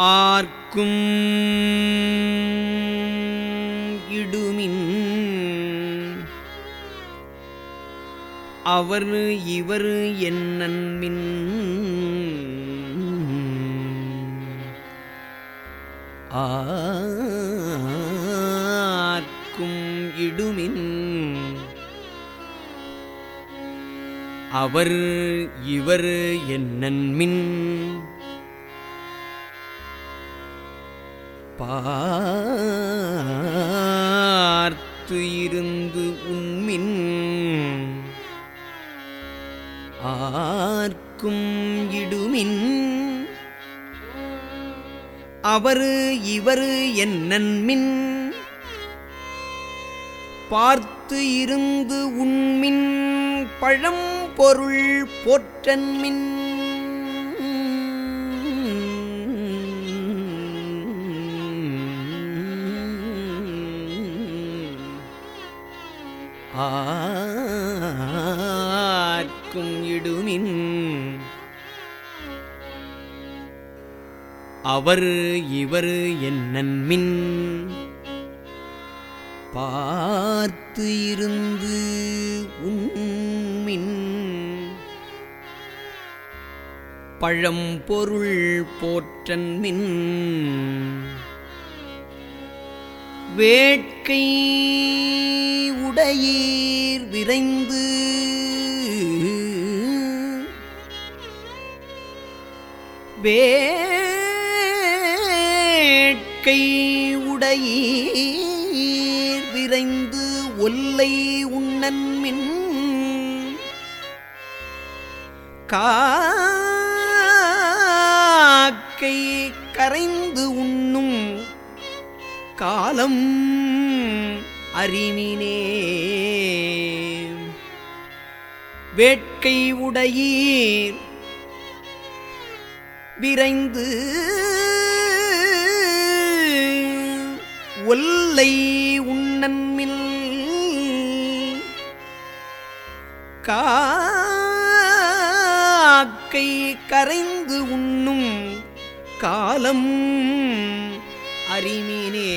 ஆர்க்கும் இடுமின். அவர் இவர் என்னன்மின் ஆர்க்கும் இடுமின். அவர் இவர் என்னன்மின் பார்த்து இருந்து உண்மின் ஆர்க்கும் இடுமின். அவரு இவரு என்னன்மின் பார்த்து இருந்து உண்மின் பழம் பொருள் போற்றன்மின். ஆக்கும் இடுமின். அவர் இவர் என்னன்மின் பார்த்து இருந்து உண்மின். பழம் பொருள் போற்றன்மின். வேட்கை உடையீர் விரைந்து. வேட்கை உடையீர் விரைந்து ஒல்லை உண்ணன்மின் காக்கை கரைந்து உண்ணும் காலம். அறிமினே வேட்கை உடையீர் விரைந்து ஒல்லை உண்ணன்மில் காக்கை கரைந்து உண்ணும் காலம் அறிமினே